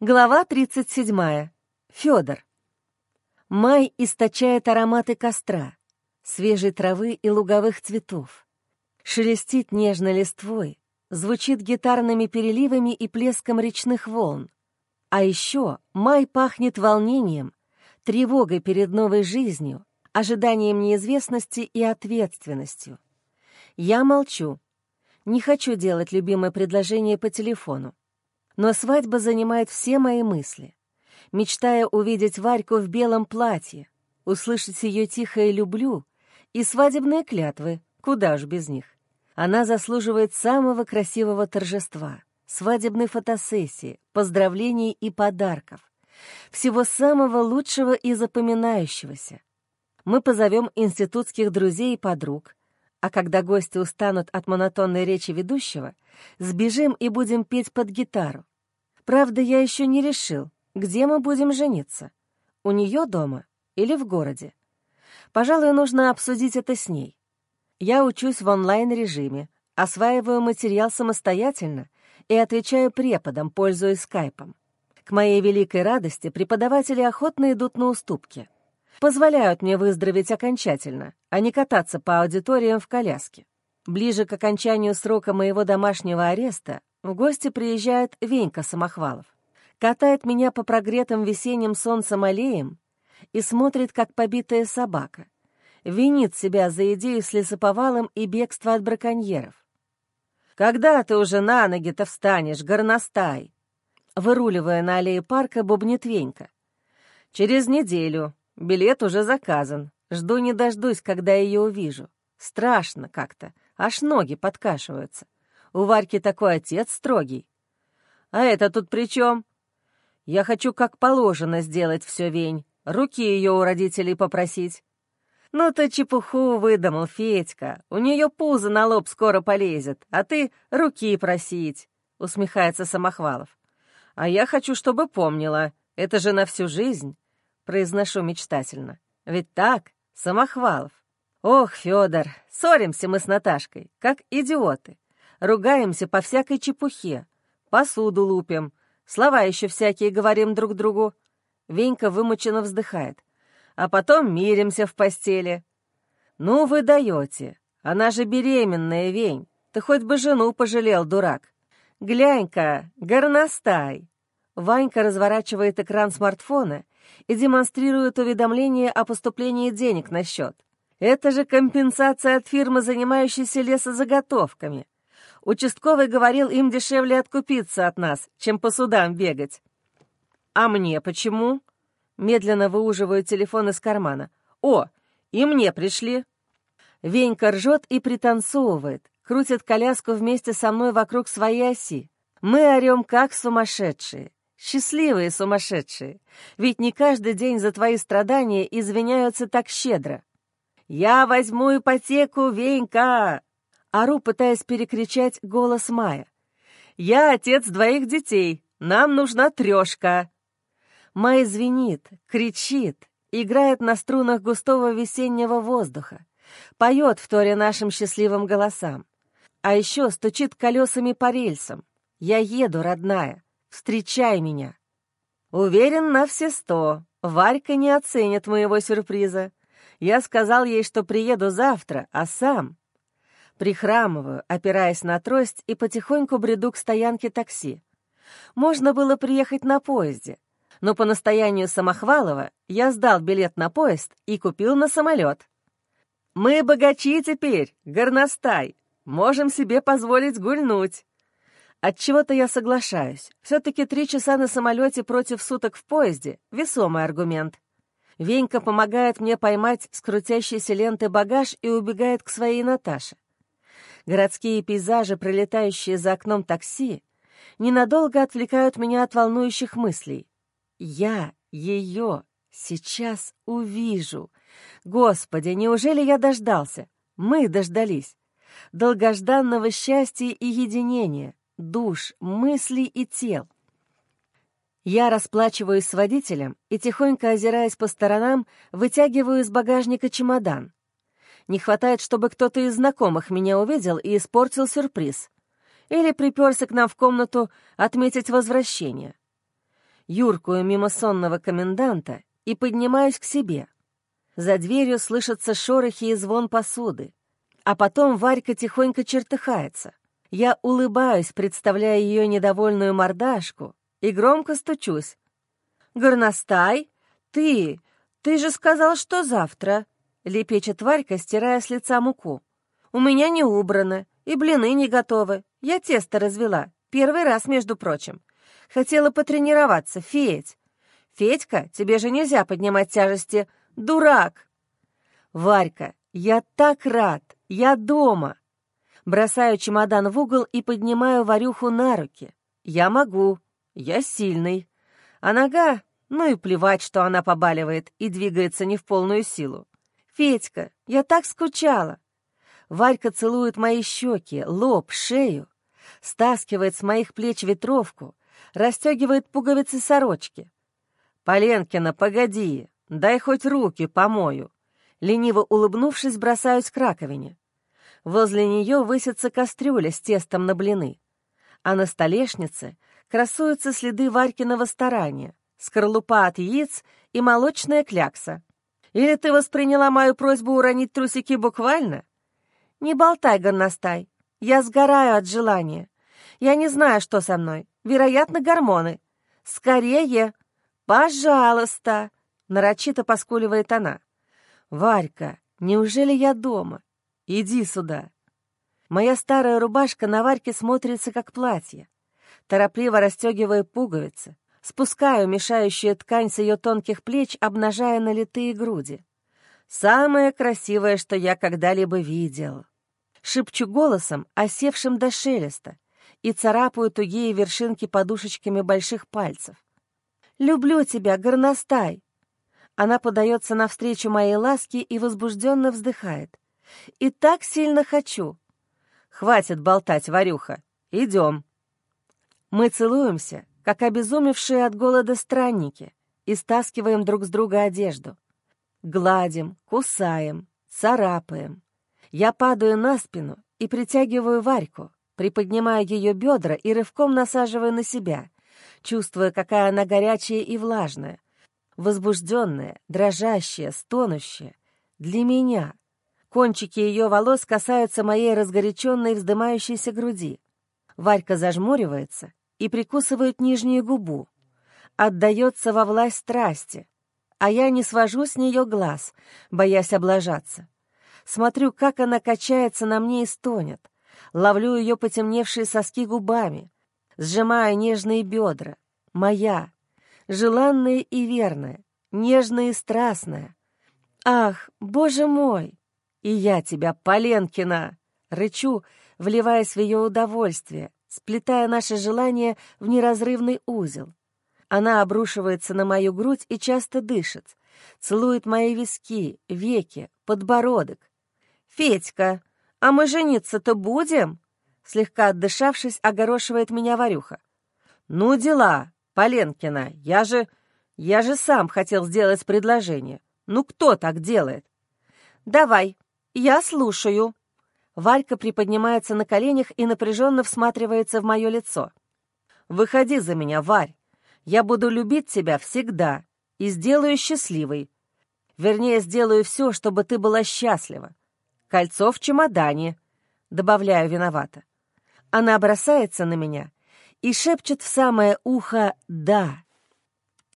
Глава 37. Федор. Май источает ароматы костра, свежей травы и луговых цветов. Шелестит нежно листвой, звучит гитарными переливами и плеском речных волн. А еще май пахнет волнением, тревогой перед новой жизнью, ожиданием неизвестности и ответственностью. Я молчу. Не хочу делать любимое предложение по телефону. Но свадьба занимает все мои мысли. Мечтая увидеть Варьку в белом платье, услышать ее тихое «люблю» и свадебные клятвы, куда ж без них. Она заслуживает самого красивого торжества, свадебной фотосессии, поздравлений и подарков. Всего самого лучшего и запоминающегося. Мы позовем институтских друзей и подруг, а когда гости устанут от монотонной речи ведущего, сбежим и будем петь под гитару. Правда, я еще не решил, где мы будем жениться. У нее дома или в городе. Пожалуй, нужно обсудить это с ней. Я учусь в онлайн-режиме, осваиваю материал самостоятельно и отвечаю преподам, пользуясь скайпом. К моей великой радости преподаватели охотно идут на уступки. Позволяют мне выздороветь окончательно, а не кататься по аудиториям в коляске. Ближе к окончанию срока моего домашнего ареста в гости приезжает Венька Самохвалов. Катает меня по прогретым весенним солнцем аллеям и смотрит, как побитая собака. Винит себя за идею с лесоповалом и бегство от браконьеров. «Когда ты уже на ноги-то встанешь, горностай?» Выруливая на аллее парка, бубнит Венька. «Через неделю. Билет уже заказан. Жду не дождусь, когда ее увижу. Страшно как-то, аж ноги подкашиваются. У Варьки такой отец строгий. А это тут при чем? Я хочу как положено сделать все, Вень. Руки ее у родителей попросить. Ну ты чепуху выдумал, Федька. У нее пузо на лоб скоро полезет, а ты руки просить, — усмехается Самохвалов. А я хочу, чтобы помнила. Это же на всю жизнь, — произношу мечтательно. Ведь так, Самохвалов. Ох, Федор, ссоримся мы с Наташкой, как идиоты. Ругаемся по всякой чепухе, посуду лупим, слова еще всякие говорим друг другу. Венька вымученно вздыхает. А потом миримся в постели. Ну вы даете, она же беременная, Вень. Ты хоть бы жену пожалел, дурак. Глянь-ка, горностай. Ванька разворачивает экран смартфона и демонстрирует уведомление о поступлении денег на счет. Это же компенсация от фирмы, занимающейся лесозаготовками. Участковый говорил, им дешевле откупиться от нас, чем по судам бегать. А мне почему? Медленно выуживаю телефон из кармана. О, и мне пришли. Венька ржет и пританцовывает, крутит коляску вместе со мной вокруг своей оси. Мы орем как сумасшедшие. Счастливые сумасшедшие. Ведь не каждый день за твои страдания извиняются так щедро. «Я возьму ипотеку, Венька!» Ору, пытаясь перекричать голос Мая. «Я отец двоих детей. Нам нужна трешка!» Май звенит, кричит, играет на струнах густого весеннего воздуха, поет в торе нашим счастливым голосам. А еще стучит колесами по рельсам. «Я еду, родная, встречай меня!» Уверен на все сто, Варька не оценит моего сюрприза. Я сказал ей, что приеду завтра, а сам... Прихрамываю, опираясь на трость, и потихоньку бреду к стоянке такси. Можно было приехать на поезде, но по настоянию Самохвалова я сдал билет на поезд и купил на самолет. «Мы богачи теперь, горностай, можем себе позволить гульнуть». Отчего-то я соглашаюсь. Все-таки три часа на самолете против суток в поезде — весомый аргумент. Венька помогает мне поймать с крутящейся ленты багаж и убегает к своей Наташе. Городские пейзажи, пролетающие за окном такси, ненадолго отвлекают меня от волнующих мыслей. Я ее сейчас увижу. Господи, неужели я дождался? Мы дождались. Долгожданного счастья и единения, душ, мыслей и тел. Я расплачиваюсь с водителем и, тихонько озираясь по сторонам, вытягиваю из багажника чемодан. Не хватает, чтобы кто-то из знакомых меня увидел и испортил сюрприз. Или приперся к нам в комнату отметить возвращение. Юркую мимо сонного коменданта и поднимаюсь к себе. За дверью слышатся шорохи и звон посуды. А потом Варька тихонько чертыхается. Я улыбаюсь, представляя ее недовольную мордашку, и громко стучусь. «Горностай, ты, ты же сказал, что завтра!» — лепечет Варька, стирая с лица муку. «У меня не убрано, и блины не готовы. Я тесто развела, первый раз, между прочим. Хотела потренироваться, Федь. Федька, тебе же нельзя поднимать тяжести. Дурак!» «Варька, я так рад, я дома!» Бросаю чемодан в угол и поднимаю Варюху на руки. «Я могу, я сильный. А нога, ну и плевать, что она побаливает и двигается не в полную силу. Федька, я так скучала!» Варька целует мои щеки, лоб, шею, стаскивает с моих плеч ветровку, расстегивает пуговицы сорочки. «Поленкина, погоди, дай хоть руки помою». Лениво улыбнувшись, бросаюсь к раковине. Возле нее высится кастрюля с тестом на блины, а на столешнице красуются следы Варькиного старания, скорлупа от яиц и молочная клякса. Или ты восприняла мою просьбу уронить трусики буквально? Не болтай, горностай, я сгораю от желания. Я не знаю, что со мной. Вероятно, гормоны. Скорее! Пожалуйста!» Нарочито поскуливает она. «Варька, неужели я дома? Иди сюда!» Моя старая рубашка на Варьке смотрится как платье. Торопливо расстегивая пуговицы, спускаю мешающую ткань с ее тонких плеч, обнажая налитые груди. Самое красивое, что я когда-либо видел. Шепчу голосом, осевшим до шелеста, и царапаю тугие вершинки подушечками больших пальцев. «Люблю тебя, горностай!» Она подается навстречу моей ласке и возбужденно вздыхает. «И так сильно хочу!» «Хватит болтать, Варюха! Идем!» Мы целуемся, как обезумевшие от голода странники, и стаскиваем друг с друга одежду. Гладим, кусаем, царапаем. Я падаю на спину и притягиваю Варьку, приподнимая ее бедра и рывком насаживая на себя, чувствуя, какая она горячая и влажная, возбужденная, дрожащая, стонущая. Для меня. Кончики ее волос касаются моей разгоряченной вздымающейся груди. Варька зажмуривается и прикусывает нижнюю губу. Отдается во власть страсти, а я не свожу с нее глаз, боясь облажаться. Смотрю, как она качается на мне и стонет — ловлю ее потемневшие соски губами, сжимая нежные бедра. Моя, желанная и верная, нежная и страстная. Ах, боже мой! И я тебя, Поленкина! Рычу, вливаясь в ее удовольствие, сплетая наше желание в неразрывный узел. Она обрушивается на мою грудь и часто дышит, целует мои виски, веки, подбородок. «Федька, «А мы жениться-то будем?» Слегка отдышавшись, огорошивает меня Варюха. «Ну дела, Поленкина, я же... Я же сам хотел сделать предложение. Ну кто так делает?» «Давай, я слушаю». Варька приподнимается на коленях и напряженно всматривается в мое лицо. «Выходи за меня, Варь. Я буду любить тебя всегда и сделаю счастливой. Вернее, сделаю все, чтобы ты была счастлива. Кольцо в чемодане. Добавляю виновата. Она бросается на меня и шепчет в самое ухо «да».